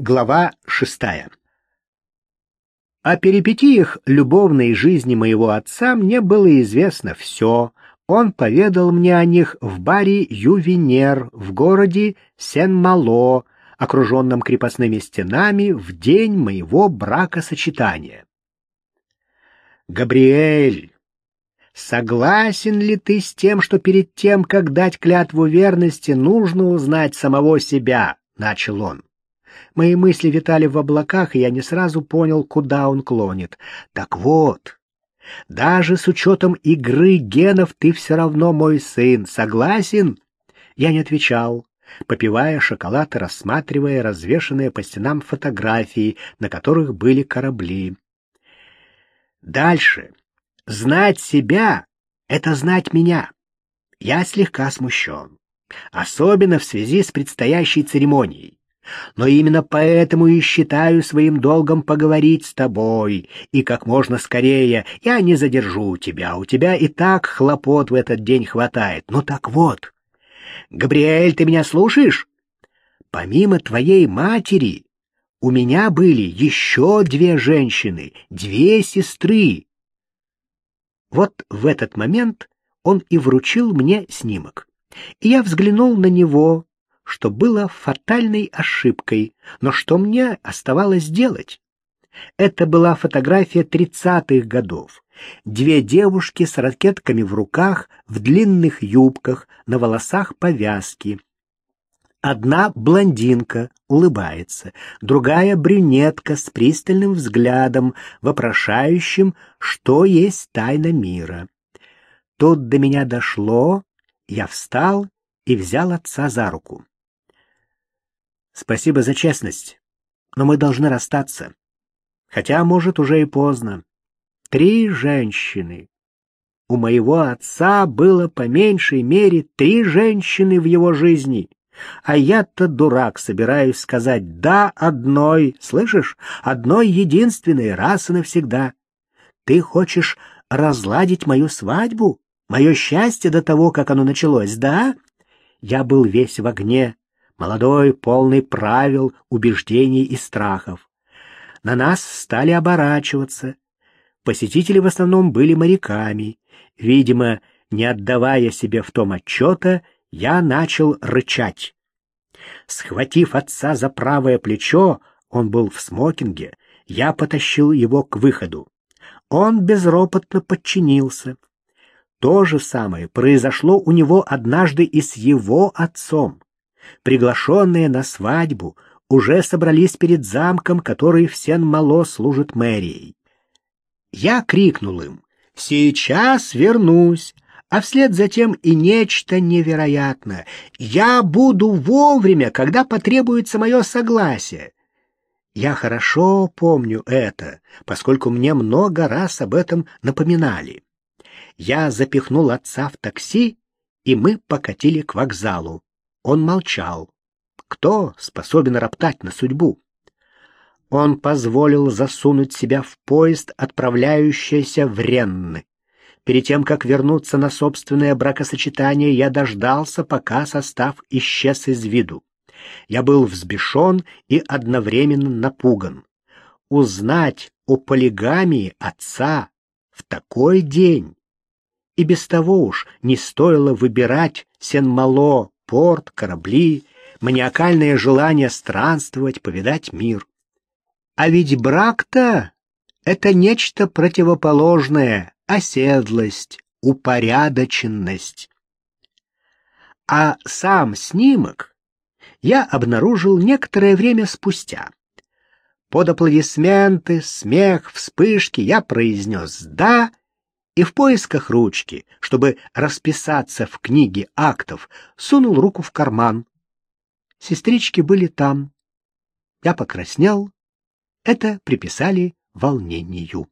Глава шестая. О перипетиях любовной жизни моего отца мне было известно все. Он поведал мне о них в баре «Ювенер» в городе Сен-Мало, окруженном крепостными стенами, в день моего бракосочетания. «Габриэль, согласен ли ты с тем, что перед тем, как дать клятву верности, нужно узнать самого себя?» — начал он. Мои мысли витали в облаках, и я не сразу понял, куда он клонит. Так вот, даже с учетом игры генов ты все равно мой сын. Согласен? Я не отвечал, попивая шоколад и рассматривая развешанные по стенам фотографии, на которых были корабли. Дальше. Знать себя — это знать меня. Я слегка смущен, особенно в связи с предстоящей церемонией. Но именно поэтому и считаю своим долгом поговорить с тобой, и как можно скорее. Я не задержу тебя, у тебя и так хлопот в этот день хватает. Ну так вот, Габриэль, ты меня слушаешь? Помимо твоей матери, у меня были еще две женщины, две сестры. Вот в этот момент он и вручил мне снимок. И я взглянул на него, что было фатальной ошибкой, но что мне оставалось делать? Это была фотография тридцатых годов. Две девушки с ракетками в руках, в длинных юбках, на волосах повязки. Одна блондинка улыбается, другая брюнетка с пристальным взглядом, вопрошающим, что есть тайна мира. Тут до меня дошло, я встал и взял отца за руку. Спасибо за честность, но мы должны расстаться. Хотя, может, уже и поздно. Три женщины. У моего отца было по меньшей мере три женщины в его жизни. А я-то дурак, собираюсь сказать «да» одной, слышишь? Одной единственной, раз и навсегда. Ты хочешь разладить мою свадьбу? Мое счастье до того, как оно началось, да? Я был весь в огне, молодой, полный правил, убеждений и страхов. На нас стали оборачиваться. Посетители в основном были моряками. Видимо, не отдавая себе в том отчета, я начал рычать. Схватив отца за правое плечо, он был в смокинге, я потащил его к выходу. Он безропотно подчинился. То же самое произошло у него однажды и с его отцом. Приглашенные на свадьбу уже собрались перед замком, который в Сен-Мало служит мэрией. Я крикнул им «Сейчас вернусь!» а вслед за тем и нечто невероятное. Я буду вовремя, когда потребуется мое согласие. Я хорошо помню это, поскольку мне много раз об этом напоминали. Я запихнул отца в такси, и мы покатили к вокзалу. Он молчал. Кто способен роптать на судьбу? Он позволил засунуть себя в поезд, отправляющийся в Ренны. Перед тем, как вернуться на собственное бракосочетание, я дождался, пока состав исчез из виду. Я был взбешен и одновременно напуган. Узнать о полигамии отца в такой день. И без того уж не стоило выбирать Сен-Мало порт, корабли, маниакальное желание странствовать, повидать мир. А ведь брак-то — это нечто противоположное, оседлость, упорядоченность. А сам снимок я обнаружил некоторое время спустя. Под аплодисменты, смех, вспышки я произнес «да» и в поисках ручки, чтобы расписаться в книге актов, сунул руку в карман. Сестрички были там. Я покраснел. Это приписали волнению.